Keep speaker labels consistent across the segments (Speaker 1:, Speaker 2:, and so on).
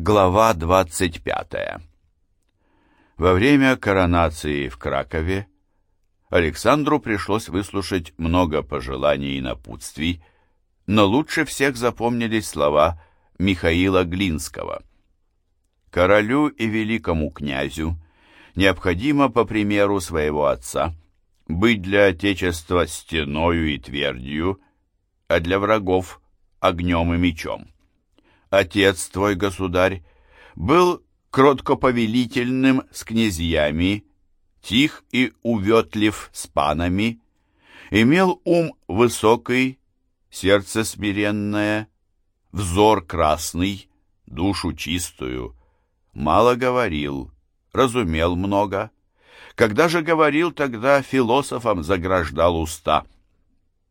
Speaker 1: Глава 25. Во время коронации в Кракове Александру пришлось выслушать много пожеланий и напутствий, но лучше всех запомнились слова Михаила Глинского. «Королю и великому князю необходимо, по примеру своего отца, быть для Отечества стеною и твердью, а для врагов — огнем и мечом. Отец твой, государь, был кроткоповелительным с князьями, тих и уветлив с панами, имел ум высокий, сердце смиренное, взор красный, душу чистую, мало говорил, разумел много. Когда же говорил, тогда философам заграждал уста.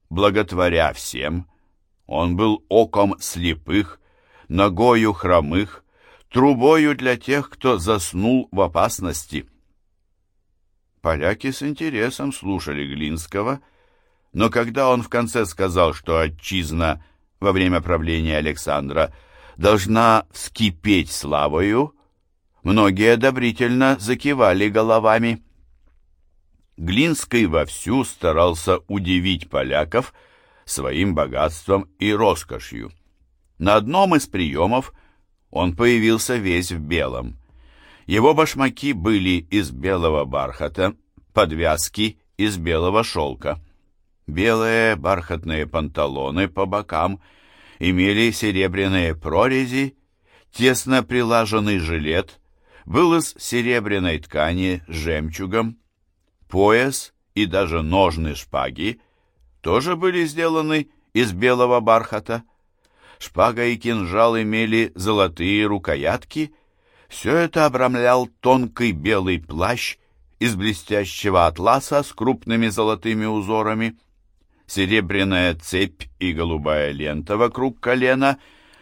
Speaker 1: Благотворя всем, он был оком слепых, ногою хромых, трубою для тех, кто заснул в опасности. Поляки с интересом слушали Глинского, но когда он в конце сказал, что отчизна во время правления Александра должна вскипеть славою, многие одобрительно закивали головами. Глинский вовсю старался удивить поляков своим богатством и роскошью. На одном из приемов он появился весь в белом. Его башмаки были из белого бархата, подвязки из белого шелка. Белые бархатные панталоны по бокам имели серебряные прорези, тесно прилаженный жилет был из серебряной ткани с жемчугом, пояс и даже ножны шпаги тоже были сделаны из белого бархата. Шпага и кинжал имели золотые рукоятки. Все это обрамлял тонкий белый плащ из блестящего атласа с крупными золотыми узорами. Серебряная цепь и голубая лента вокруг колена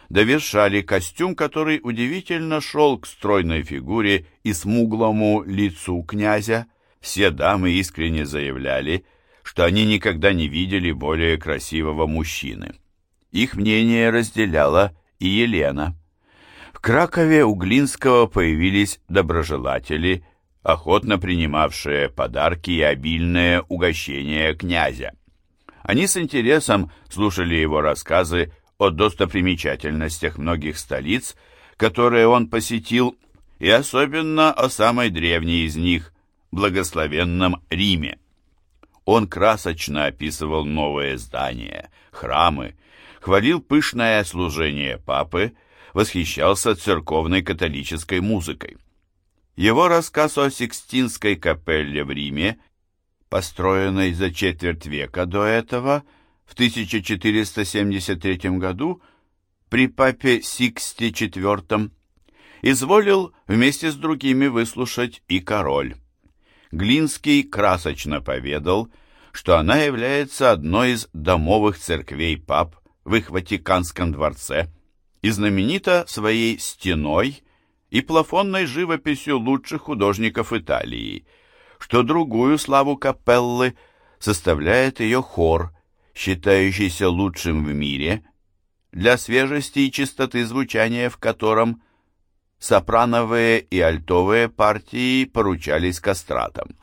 Speaker 1: довершали костюм, который удивительно шел к стройной фигуре и смуглому лицу князя. Все дамы искренне заявляли, что они никогда не видели более красивого мужчины. Их мнение разделяла и Елена. В Кракове у Глинского появились доброжелатели, охотно принимавшие подарки и обильное угощение князя. Они с интересом слушали его рассказы о достопримечательностях многих столиц, которые он посетил, и особенно о самой древней из них, благословенном Риме. Он красочно описывал новые здания, храмы, хвалил пышное служение папы, восхищался церковной католической музыкой. Его рассказ о Сикстинской капелле в Риме, построенной за четверть века до этого, в 1473 году, при папе Сиксте IV, изволил вместе с другими выслушать и король. Глинский красочно поведал, что она является одной из домовых церквей пап, в их Ватиканском дворце и знаменита своей стеной и плафонной живописью лучших художников Италии, что другую славу капеллы составляет ее хор, считающийся лучшим в мире, для свежести и чистоты звучания в котором сопрановые и альтовые партии поручались кастратам.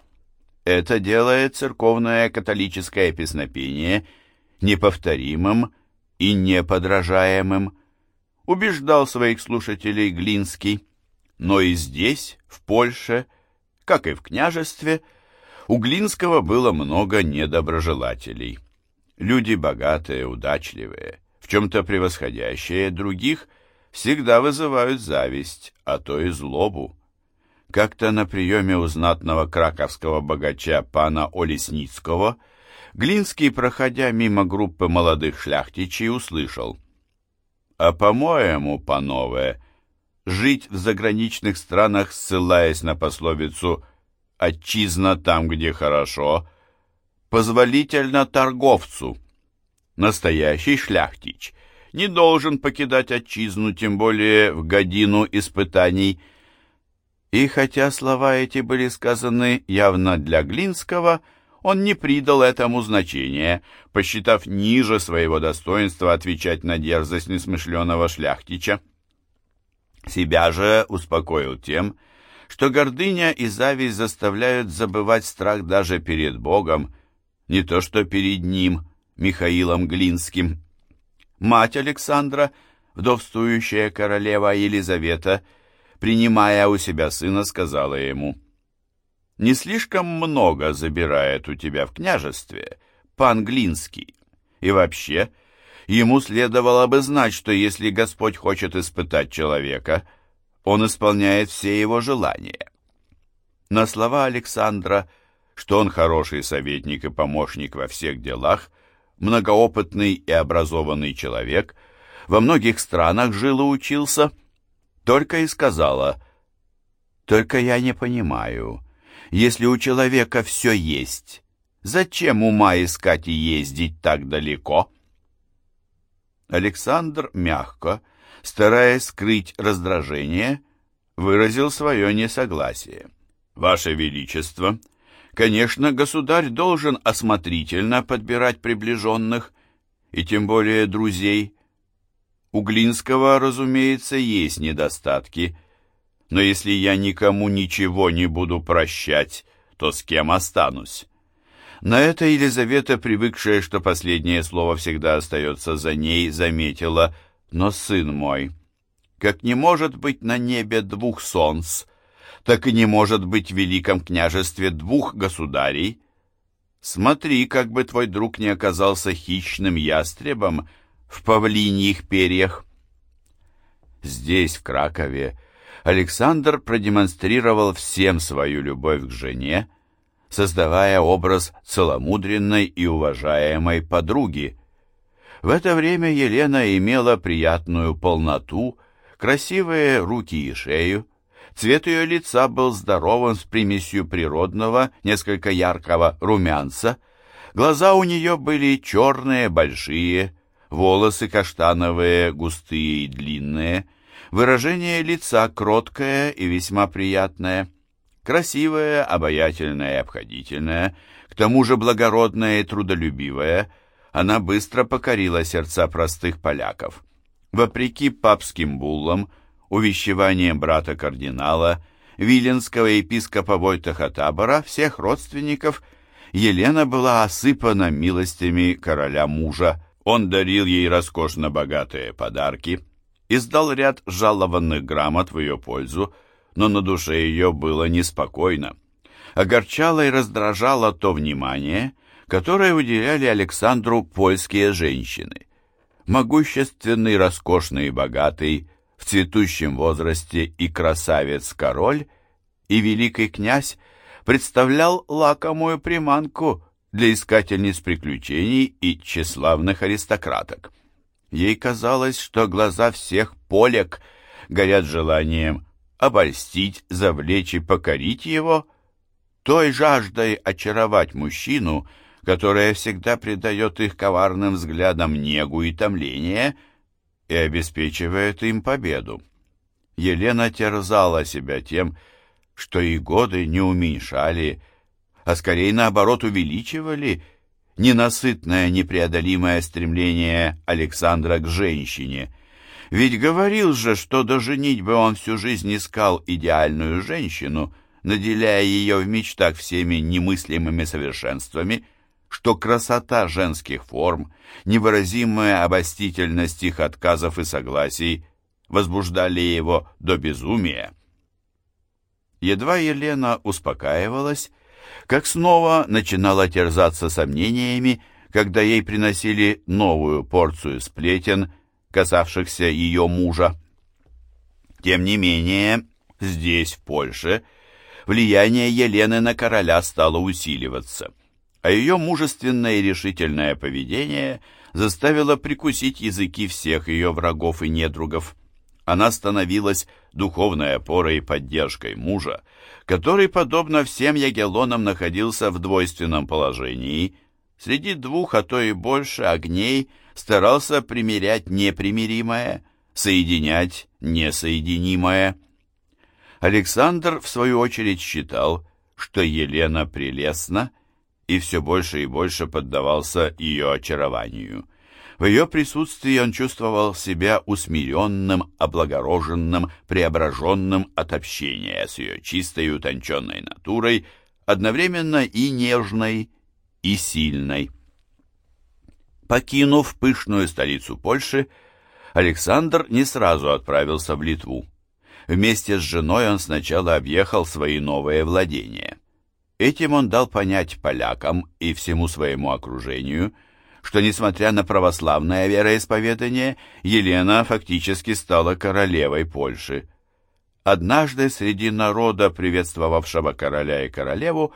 Speaker 1: Это делает церковное католическое песнопение неповторимым и неподражаемым, убеждал своих слушателей Глинский. Но и здесь, в Польше, как и в княжестве, у Глинского было много недоброжелателей. Люди богатые, удачливые, в чем-то превосходящие других, всегда вызывают зависть, а то и злобу. Как-то на приеме у знатного краковского богача пана Олесницкого – Глинский, проходя мимо группы молодых шляхтичей, услышал. «А по-моему, панове, жить в заграничных странах, ссылаясь на пословицу «отчизна там, где хорошо», позволительно торговцу. Настоящий шляхтич не должен покидать отчизну, тем более в годину испытаний. И хотя слова эти были сказаны явно для Глинского, — он не придал этому значения, посчитав ниже своего достоинства отвечать на дерзость несмышленого шляхтича. Себя же успокоил тем, что гордыня и зависть заставляют забывать страх даже перед Богом, не то что перед ним, Михаилом Глинским. Мать Александра, вдовствующая королева Елизавета, принимая у себя сына, сказала ему, «Не слишком много забирает у тебя в княжестве пан Глинский, и вообще...» Ему следовало бы знать, что если Господь хочет испытать человека, он исполняет все его желания. На слова Александра, что он хороший советник и помощник во всех делах, многоопытный и образованный человек, во многих странах жил и учился, только и сказала, «Только я не понимаю, если у человека все есть, зачем ума искать и ездить так далеко?» Александр мягко, стараясь скрыть раздражение, выразил свое несогласие. «Ваше Величество, конечно, государь должен осмотрительно подбирать приближенных, и тем более друзей. У Глинского, разумеется, есть недостатки, но если я никому ничего не буду прощать, то с кем останусь?» На это Елизавета, привыкшая, что последнее слово всегда остается за ней, заметила «Но, сын мой, как не может быть на небе двух солнц, так и не может быть в Великом княжестве двух государей. Смотри, как бы твой друг не оказался хищным ястребом в павлиньих перьях». Здесь, в Кракове, Александр продемонстрировал всем свою любовь к жене, создавая образ целомудренной и уважаемой подруги. В это время Елена имела приятную полноту, красивые руки и шею, цвет ее лица был здоровым с примесью природного, несколько яркого румянца, глаза у нее были черные, большие, волосы каштановые, густые и длинные, выражение лица кроткое и весьма приятное – Красивая, обаятельная и обходительная, к тому же благородная и трудолюбивая, она быстро покорила сердца простых поляков. Вопреки папским буллам, увещеваниям брата кардинала, виленского епископа Войтаха Табора, всех родственников, Елена была осыпана милостями короля мужа. Он дарил ей роскошно богатые подарки, издал ряд жалованных грамот в ее пользу, но на душе ее было неспокойно. Огорчало и раздражало то внимание, которое уделяли Александру польские женщины. Могущественный, роскошный и богатый, в цветущем возрасте и красавец-король, и великий князь представлял лакомую приманку для искательниц приключений и тщеславных аристократок. Ей казалось, что глаза всех полек горят желанием обольстить, завлечь и покорить его, той жаждой очаровать мужчину, которая всегда придает их коварным взглядам негу и томление и обеспечивает им победу. Елена терзала себя тем, что и годы не уменьшали, а скорее наоборот увеличивали ненасытное непреодолимое стремление Александра к женщине — ведь говорил же, что до женитьбы он всю жизнь искал идеальную женщину, наделяя ее в мечтах всеми немыслимыми совершенствами, что красота женских форм, невыразимая обостительность их отказов и согласий возбуждали его до безумия. Едва Елена успокаивалась, как снова начинала терзаться сомнениями, когда ей приносили новую порцию сплетен – касавшихся ее мужа. Тем не менее, здесь, в Польше, влияние Елены на короля стало усиливаться, а ее мужественное и решительное поведение заставило прикусить языки всех ее врагов и недругов. Она становилась духовной опорой и поддержкой мужа, который, подобно всем ягеллонам, находился в двойственном положении, среди двух, а то и больше огней – старался примирять непримиримое, соединять несоединимое. Александр, в свою очередь, считал, что Елена прелестна, и все больше и больше поддавался ее очарованию. В ее присутствии он чувствовал себя усмиренным, облагороженным, преображенным от общения с ее чистой и утонченной натурой, одновременно и нежной, и сильной. Покинув пышную столицу Польши, Александр не сразу отправился в Литву. Вместе с женой он сначала объехал свои новые владения. Этим он дал понять полякам и всему своему окружению, что, несмотря на православное вероисповедание, Елена фактически стала королевой Польши. Однажды среди народа, приветствовавшего короля и королеву,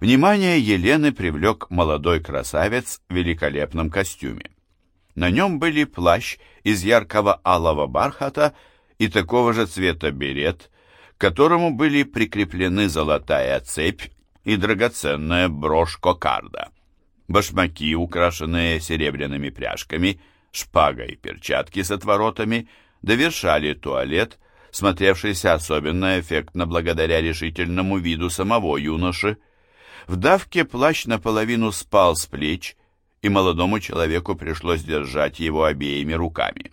Speaker 1: внимание Елены привлек молодой красавец в великолепном костюме. На нем были плащ из яркого алого бархата и такого же цвета берет, к которому были прикреплены золотая цепь и драгоценная брошь кокарда. Башмаки, украшенные серебряными пряжками, шпага и перчатки с отворотами, довершали туалет, смотревшийся особенно эффектно благодаря решительному виду самого юноши. В давке плащ наполовину спал с плеч, и молодому человеку пришлось держать его обеими руками.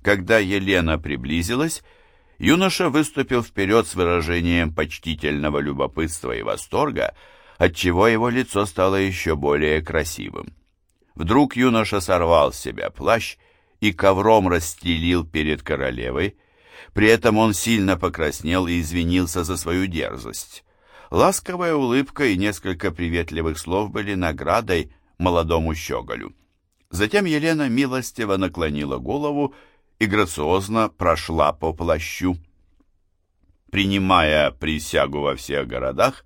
Speaker 1: Когда Елена приблизилась, юноша выступил вперед с выражением почтительного любопытства и восторга, отчего его лицо стало еще более красивым. Вдруг юноша сорвал с себя плащ и ковром расстелил перед королевой, при этом он сильно покраснел и извинился за свою дерзость. Ласковая улыбка и несколько приветливых слов были наградой молодому щеголю. Затем Елена милостиво наклонила голову и грациозно прошла по плащу. Принимая присягу во всех городах,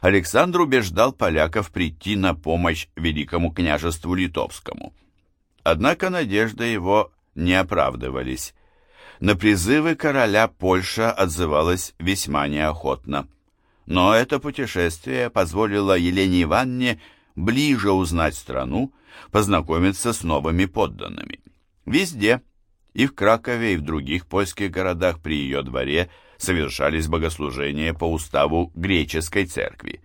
Speaker 1: Александр убеждал поляков прийти на помощь Великому княжеству Литовскому. Однако надежды его не оправдывались. На призывы короля Польша отзывалась весьма неохотно. Но это путешествие позволило Елене Ивановне ближе узнать страну, познакомиться с новыми подданными. Везде, и в Кракове, и в других польских городах при ее дворе совершались богослужения по уставу греческой церкви.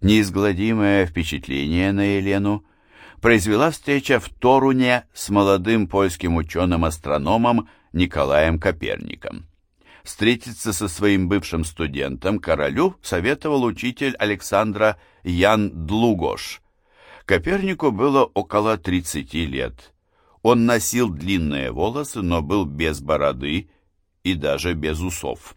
Speaker 1: Неизгладимое впечатление на Елену произвела встреча в Торуне с молодым польским ученым-астрономом Николаем Коперником. Встретиться со своим бывшим студентом королю советовал учитель Александра Ян Длугош. Копернику было около 30 лет. Он носил длинные волосы, но был без бороды и даже без усов.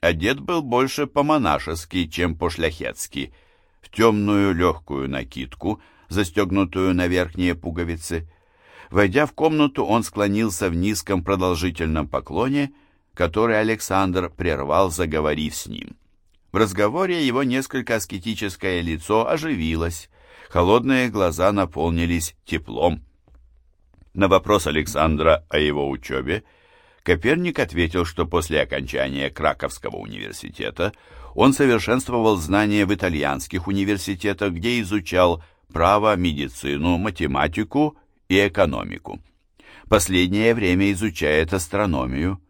Speaker 1: Одет был больше по-монашески, чем по-шляхетски, в темную легкую накидку, застегнутую на верхние пуговицы. Войдя в комнату, он склонился в низком продолжительном поклоне – который Александр прервал, заговорив с ним. В разговоре его несколько аскетическое лицо оживилось, холодные глаза наполнились теплом. На вопрос Александра о его учебе Коперник ответил, что после окончания Краковского университета он совершенствовал знания в итальянских университетах, где изучал право, медицину, математику и экономику. Последнее время изучает астрономию.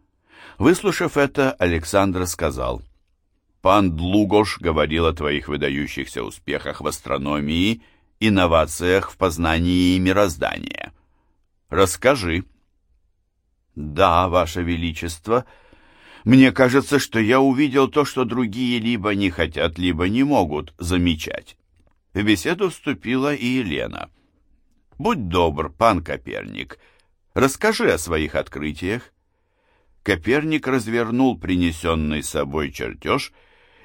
Speaker 1: Выслушав это, Александр сказал, «Пан Длугош говорил о твоих выдающихся успехах в астрономии, инновациях в познании мироздания. Расскажи». «Да, Ваше Величество, мне кажется, что я увидел то, что другие либо не хотят, либо не могут замечать». В беседу вступила и Елена. «Будь добр, пан Коперник, расскажи о своих открытиях. Коперник развернул принесенный с собой чертеж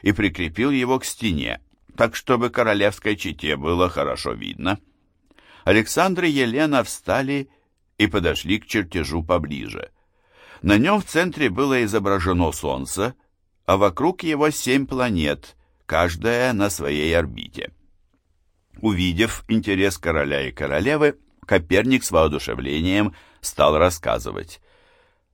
Speaker 1: и прикрепил его к стене, так чтобы королевской чете было хорошо видно. Александр и Елена встали и подошли к чертежу поближе. На нем в центре было изображено Солнце, а вокруг его семь планет, каждая на своей орбите. Увидев интерес короля и королевы, Коперник с воодушевлением стал рассказывать.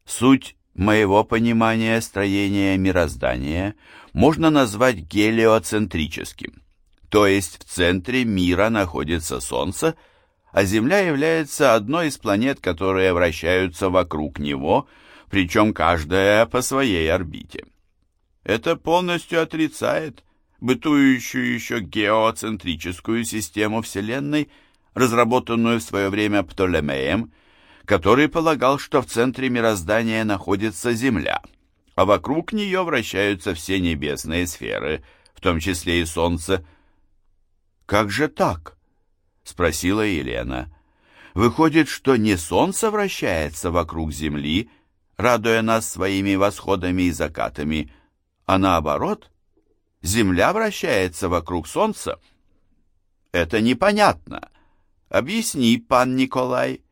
Speaker 1: Суть моего понимания строения мироздания можно назвать гелиоцентрическим, то есть в центре мира находится Солнце, а Земля является одной из планет, которые вращаются вокруг него, причем каждая по своей орбите. Это полностью отрицает бытующую еще геоцентрическую систему Вселенной, разработанную в свое время Птолемеем, который полагал, что в центре мироздания находится Земля, а вокруг нее вращаются все небесные сферы, в том числе и Солнце. «Как же так?» — спросила Елена. «Выходит, что не Солнце вращается вокруг Земли, радуя нас своими восходами и закатами, а наоборот, Земля вращается вокруг Солнца?» «Это непонятно. Объясни, пан Николай»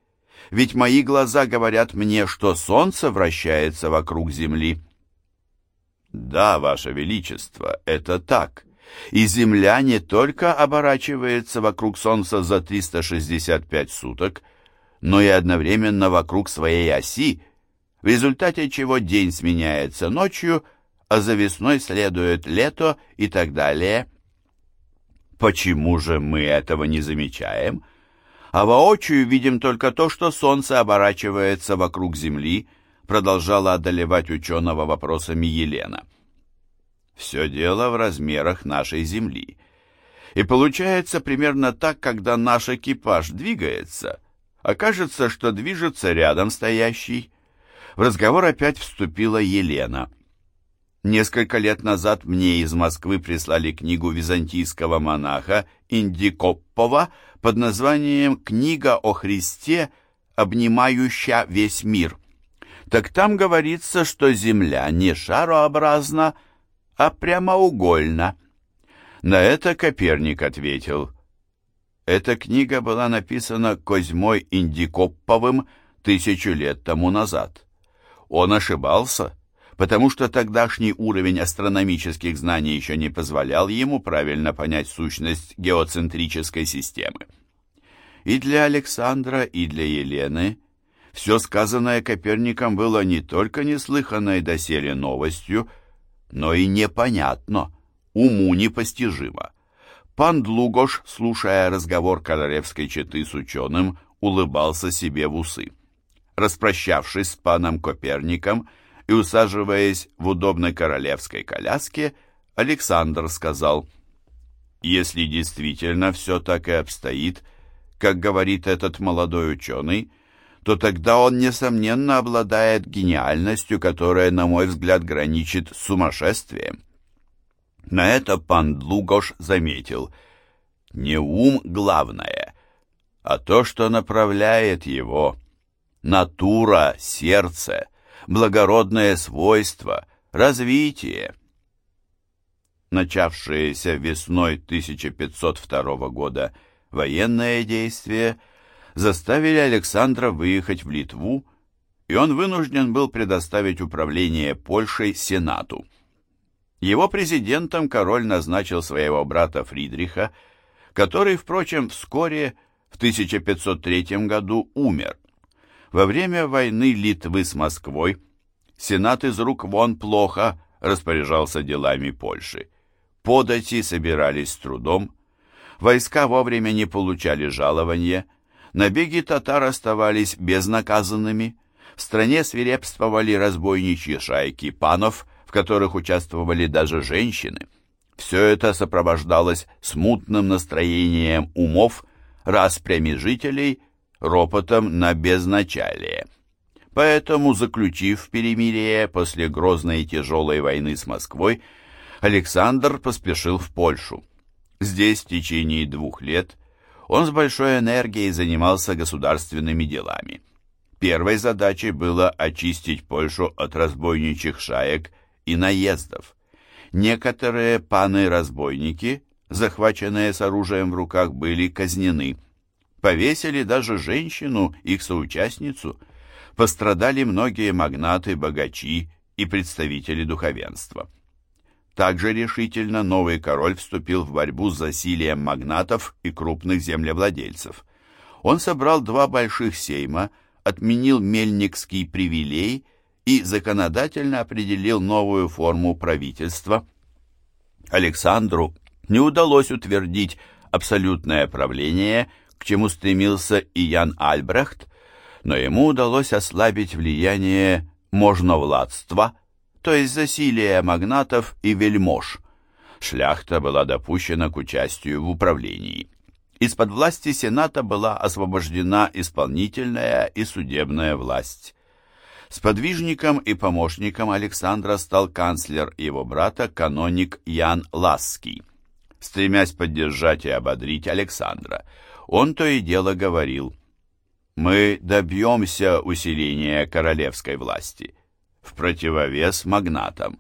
Speaker 1: ведь мои глаза говорят мне, что Солнце вращается вокруг Земли. Да, Ваше Величество, это так. И Земля не только оборачивается вокруг Солнца за 365 суток, но и одновременно вокруг своей оси, в результате чего день сменяется ночью, а за весной следует лето и так далее. Почему же мы этого не замечаем? а воочию видим только то, что Солнце оборачивается вокруг Земли, продолжала одолевать ученого вопросами Елена. Все дело в размерах нашей Земли. И получается примерно так, когда наш экипаж двигается, окажется, что движется рядом стоящий. В разговор опять вступила Елена. Несколько лет назад мне из Москвы прислали книгу византийского монаха Индикоппова под названием «Книга о Христе, обнимающая весь мир». Так там говорится, что Земля не шарообразна, а прямоугольна. На это Коперник ответил. Эта книга была написана Козьмой Индикопповым тысячу лет тому назад. Он ошибался потому что тогдашний уровень астрономических знаний еще не позволял ему правильно понять сущность геоцентрической системы. И для Александра, и для Елены все сказанное Коперником было не только неслыханной доселе новостью, но и непонятно, уму непостижимо. Пан Длугош, слушая разговор королевской четы с ученым, улыбался себе в усы. Распрощавшись с паном Коперником, и, усаживаясь в удобной королевской коляске, Александр сказал, «Если действительно все так и обстоит, как говорит этот молодой ученый, то тогда он, несомненно, обладает гениальностью, которая, на мой взгляд, граничит с сумасшествием». На это пан Длугош заметил, «Не ум главное, а то, что направляет его, натура, сердце» благородное свойство, развитие. Начавшееся весной 1502 года военное действие заставили Александра выехать в Литву, и он вынужден был предоставить управление Польшей Сенату. Его президентом король назначил своего брата Фридриха, который, впрочем, вскоре, в 1503 году, умер. Во время войны Литвы с Москвой Сенат из рук вон плохо распоряжался делами Польши. Подати собирались с трудом, войска вовремя не получали жалования, набеги татар оставались безнаказанными, в стране свирепствовали разбойничьи шайки панов, в которых участвовали даже женщины. Все это сопровождалось смутным настроением умов, распрями жителей – ропотом на безначалие. Поэтому, заключив перемирие после грозной и тяжелой войны с Москвой, Александр поспешил в Польшу. Здесь в течение двух лет он с большой энергией занимался государственными делами. Первой задачей было очистить Польшу от разбойничьих шаек и наездов. Некоторые паны-разбойники, захваченные с оружием в руках, были казнены – Повесили даже женщину, их соучастницу. Пострадали многие магнаты, богачи и представители духовенства. Также решительно новый король вступил в борьбу с засилием магнатов и крупных землевладельцев. Он собрал два больших сейма, отменил мельникский привилей и законодательно определил новую форму правительства. Александру не удалось утвердить абсолютное правление – к чему стремился и Ян Альбрехт, но ему удалось ослабить влияние можновладства, то есть засилия магнатов и вельмож. Шляхта была допущена к участию в управлении. Из-под власти Сената была освобождена исполнительная и судебная власть. Сподвижником и помощником Александра стал канцлер его брата, каноник Ян Ласский. Стремясь поддержать и ободрить Александра, он то и дело говорил «Мы добьемся усиления королевской власти» в противовес магнатам.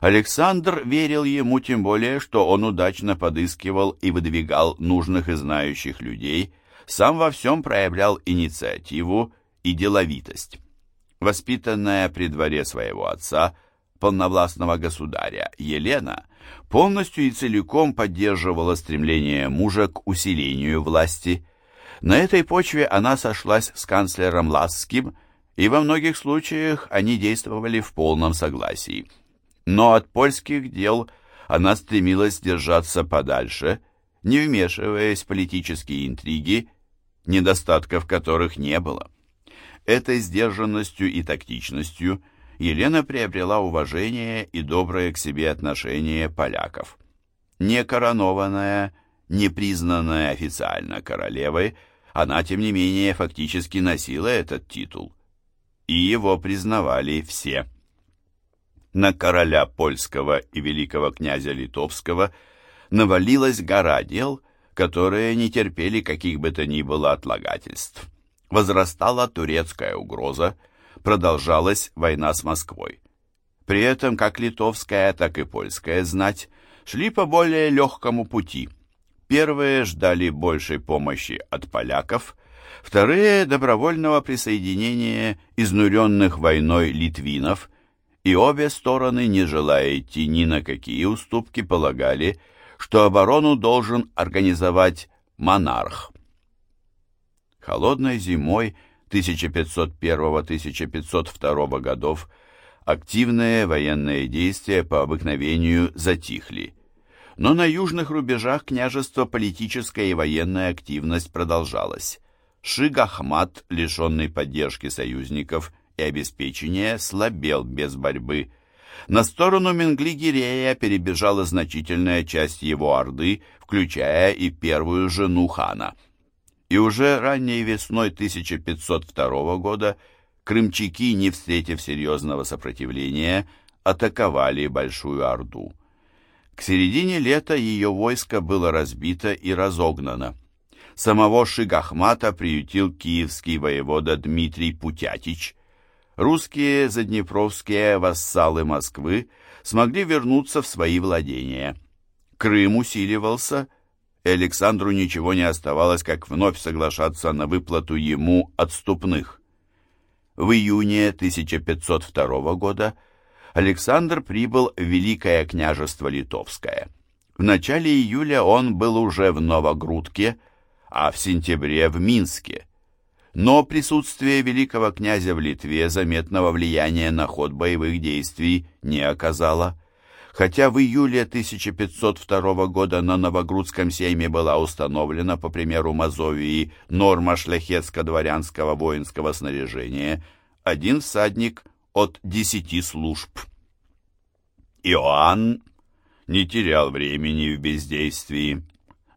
Speaker 1: Александр верил ему тем более, что он удачно подыскивал и выдвигал нужных и знающих людей, сам во всем проявлял инициативу и деловитость. Воспитанная при дворе своего отца, полновластного государя, Елена полностью и целиком поддерживала стремление мужа к усилению власти. На этой почве она сошлась с канцлером Ласским, и во многих случаях они действовали в полном согласии – но от польских дел она стремилась держаться подальше, не вмешиваясь в политические интриги, недостатков которых не было. Этой сдержанностью и тактичностью Елена приобрела уважение и доброе к себе отношение поляков. Не коронованная, не признанная официально королевой, она, тем не менее, фактически носила этот титул. И его признавали все на короля польского и великого князя литовского навалилась гора дел, которые не терпели каких бы то ни было отлагательств. Возрастала турецкая угроза, продолжалась война с Москвой. При этом как литовская, так и польская знать шли по более легкому пути. Первые ждали большей помощи от поляков, вторые – добровольного присоединения изнуренных войной литвинов – и обе стороны, не желая идти ни на какие уступки, полагали, что оборону должен организовать монарх. Холодной зимой 1501-1502 годов активные военные действия по обыкновению затихли. Но на южных рубежах княжества политическая и военная активность продолжалась. Шиг Ахмат, лишенный поддержки союзников, и обеспечения слабел без борьбы. На сторону Менгли-Гирея перебежала значительная часть его орды, включая и первую жену хана. И уже ранней весной 1502 года крымчаки, не встретив серьезного сопротивления, атаковали Большую Орду. К середине лета ее войско было разбито и разогнано. Самого Шигахмата приютил киевский воевода Дмитрий Путятич, русские заднепровские вассалы Москвы смогли вернуться в свои владения. Крым усиливался, и Александру ничего не оставалось, как вновь соглашаться на выплату ему отступных. В июне 1502 года Александр прибыл в Великое княжество Литовское. В начале июля он был уже в Новогрудке, а в сентябре в Минске но присутствие великого князя в Литве заметного влияния на ход боевых действий не оказало. Хотя в июле 1502 года на Новогрудском сейме была установлена, по примеру Мазовии, норма шляхетско-дворянского воинского снаряжения, один всадник от десяти служб. Иоанн не терял времени в бездействии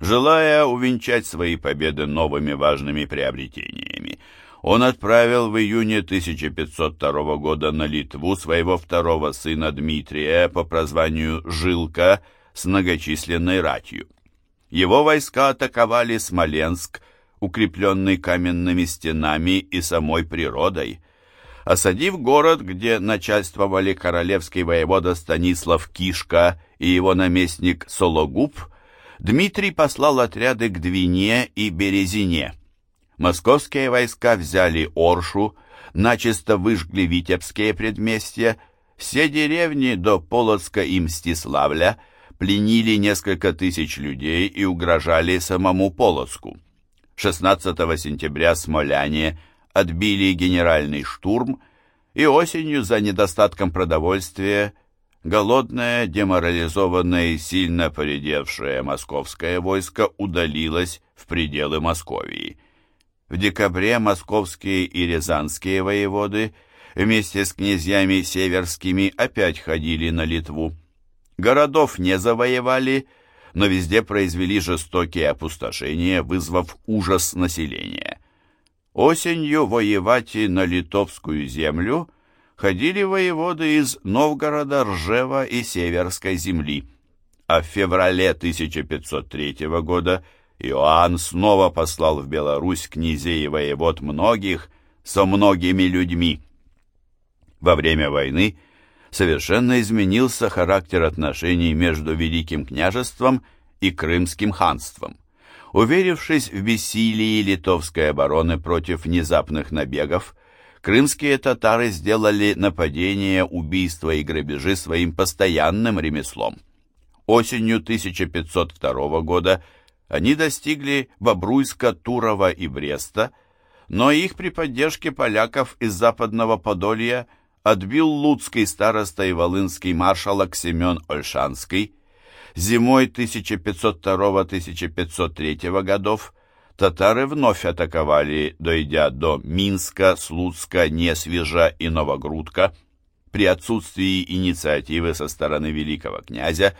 Speaker 1: желая увенчать свои победы новыми важными приобретениями. Он отправил в июне 1502 года на Литву своего второго сына Дмитрия по прозванию Жилка с многочисленной ратью. Его войска атаковали Смоленск, укрепленный каменными стенами и самой природой. Осадив город, где начальствовали королевский воевода Станислав Кишка и его наместник Сологуб, Дмитрий послал отряды к Двине и Березине. Московские войска взяли Оршу, начисто выжгли Витебские предместья, все деревни до Полоцка и Мстиславля пленили несколько тысяч людей и угрожали самому Полоцку. 16 сентября смоляне отбили генеральный штурм и осенью за недостатком продовольствия голодное, деморализованное и сильно поредевшее московское войско удалилось в пределы Московии. В декабре московские и рязанские воеводы вместе с князьями северскими опять ходили на Литву. Городов не завоевали, но везде произвели жестокие опустошения, вызвав ужас населения. Осенью воевать на литовскую землю ходили воеводы из Новгорода, Ржева и Северской земли, а в феврале 1503 года Иоанн снова послал в Беларусь князей и воевод многих со многими людьми. Во время войны совершенно изменился характер отношений между Великим княжеством и Крымским ханством. Уверившись в бессилии литовской обороны против внезапных набегов, крымские татары сделали нападения, убийства и грабежи своим постоянным ремеслом. Осенью 1502 года они достигли Бобруйска, Турова и Бреста, но их при поддержке поляков из Западного Подолья – отбил луцкий староста и волынский маршалок Семен Ольшанский. Зимой 1502-1503 годов татары вновь атаковали, дойдя до Минска, Слуцка, Несвежа и Новогрудка. При отсутствии инициативы со стороны великого князя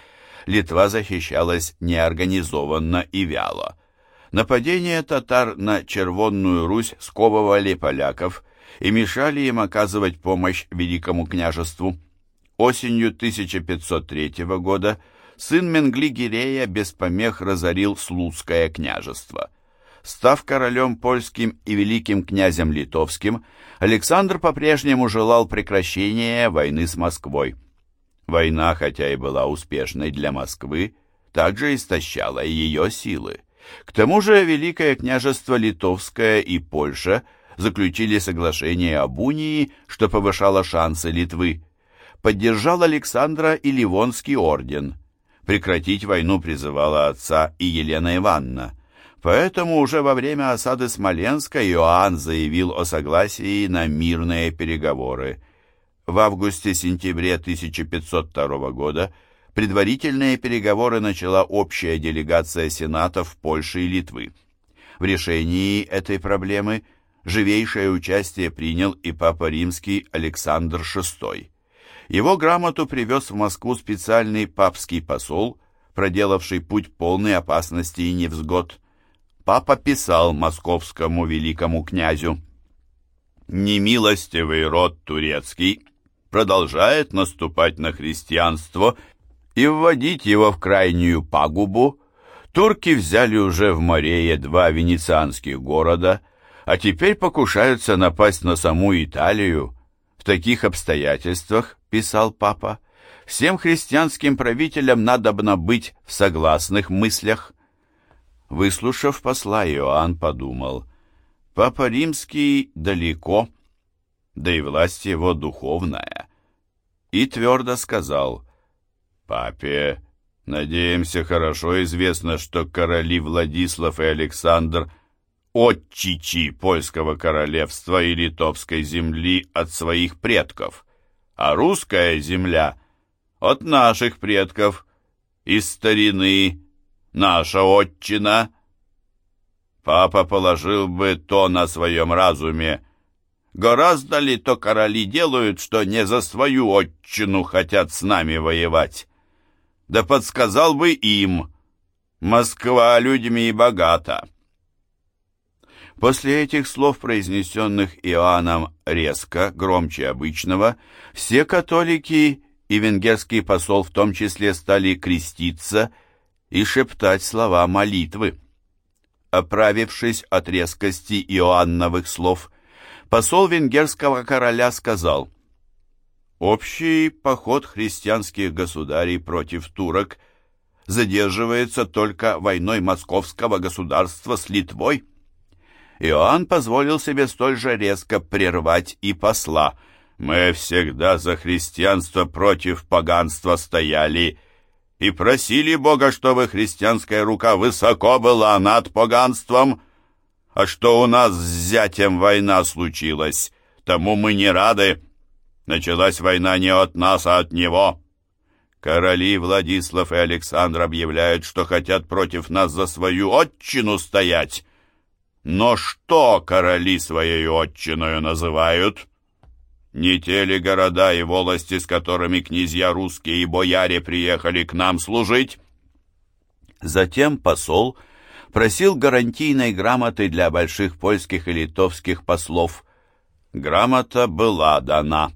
Speaker 1: Литва защищалась неорганизованно и вяло. Нападения татар на Червонную Русь сковывали поляков – и мешали им оказывать помощь Великому княжеству. Осенью 1503 года сын Менгли-Гирея без помех разорил Слуцкое княжество. Став королем польским и великим князем литовским, Александр по-прежнему желал прекращения войны с Москвой. Война, хотя и была успешной для Москвы, также истощала ее силы. К тому же Великое княжество Литовское и Польша – заключили соглашение об унии, что повышало шансы Литвы. Поддержал Александра и Ливонский орден. Прекратить войну призывала отца и Елена Ивановна. Поэтому уже во время осады Смоленска Иоанн заявил о согласии на мирные переговоры. В августе-сентябре 1502 года предварительные переговоры начала общая делегация сенатов Польши и Литвы. В решении этой проблемы – живейшее участие принял и Папа Римский Александр VI. Его грамоту привез в Москву специальный папский посол, проделавший путь полной опасности и невзгод. Папа писал московскому великому князю «Немилостивый род турецкий продолжает наступать на христианство и вводить его в крайнюю пагубу. Турки взяли уже в Морее два венецианских города – а теперь покушаются напасть на саму Италию. В таких обстоятельствах, писал папа, всем христианским правителям надобно быть в согласных мыслях. Выслушав посла, Иоанн подумал, папа римский далеко, да и власть его духовная, и твердо сказал, папе, надеемся, хорошо известно, что короли Владислав и Александр – отчичи польского королевства и литовской земли от своих предков, а русская земля от наших предков, из старины, наша отчина. Папа положил бы то на своем разуме, Гораздо ли то короли делают, что не за свою отчину хотят с нами воевать? Да подсказал бы им. Москва людьми богата. После этих слов, произнесенных Иоанном резко, громче обычного, все католики и венгерский посол в том числе стали креститься и шептать слова молитвы. Оправившись от резкости Иоанновых слов, посол венгерского короля сказал «Общий поход христианских государей против турок задерживается только войной московского государства с Литвой». Иоанн позволил себе столь же резко прервать и посла. «Мы всегда за христианство против поганства стояли и просили Бога, чтобы христианская рука высоко была над поганством. А что у нас с зятем война случилась, тому мы не рады. Началась война не от нас, а от него». Короли Владислав и Александр объявляют, что хотят против нас за свою отчину стоять. Но что короли своей отчиною называют? Не те ли города и волости, с которыми князья русские и бояре приехали к нам служить?» Затем посол просил гарантийной грамоты для больших польских и литовских послов. Грамота была дана.